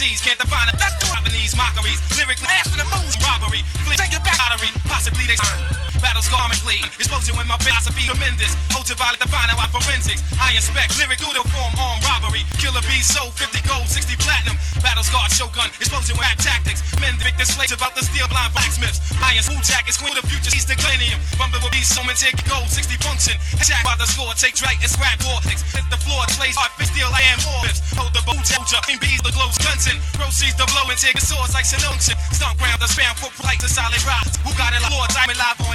MCs can't define it. That's Japanese mockeries. Lyric last the moon robbery. Flick, take it back, lottery. Possibly they Battle scarmically. Explosion with my philosophy tremendous. Ultraviolet define how I forensics. I inspect lyric through the form armed robbery. Killer bees sold 50 gold, 60 platinum. Battle scar shogun. Explosion with rap tactics. Men victim slaves about the steel blind blacksmiths. Lions, food jackets, queen of the future, east declinium. Bumble with beast, so men take gold, 60 function. Attack by the score, take right and scrap vortex. Hit the floor, place hard, fix steel, I am more. Soldier. King bees, the glows, Gunson. Proceeds the blow and take a source like Sinunction. Stomp ground, the spam for flight, the solid rock. Who got it? Lord, diamond live on.